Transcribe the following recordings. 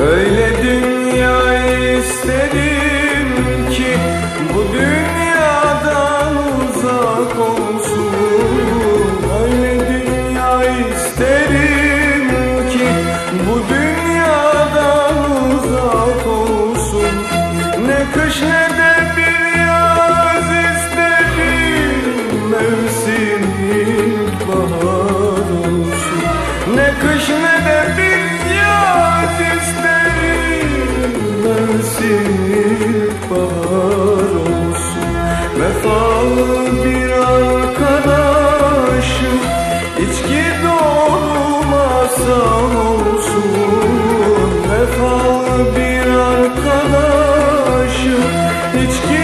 Öyle dünya isterim ki bu dünyadan uzak olsun. Öyle dünya isterim ki bu dünyadan uzak olsun. Ne kış ne de bir yaz isterim mevsimim bahar olsun. Ne kış ne de bir yaz isterim Mevsim bahar olsun. Vefalı bir arkadaşım. İçki dolu masam olsun. Vefalı bir arkadaşım. İçki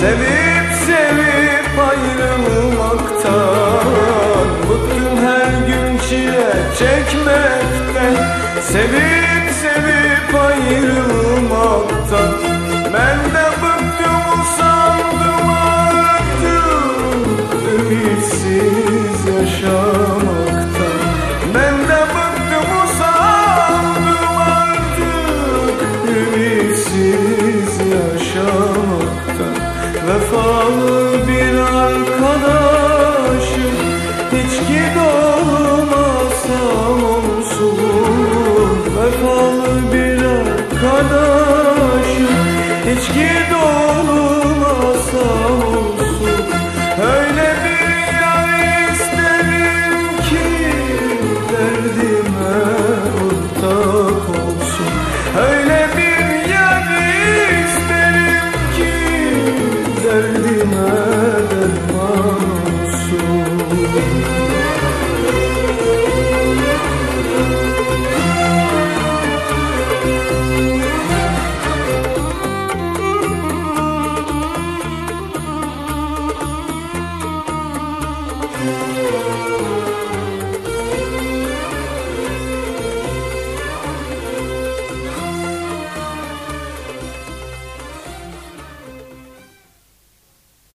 Sevip sevip ayrılmaktan Bıktım her gün çile çekmekten. Sevip sevip ayrılmaktan Ben de bıktım usandım artık. Ümitsiz yaşamaktan Ben de bıktım usandım artık. Ümitsiz yaşamaktan Vefalı bir ki you.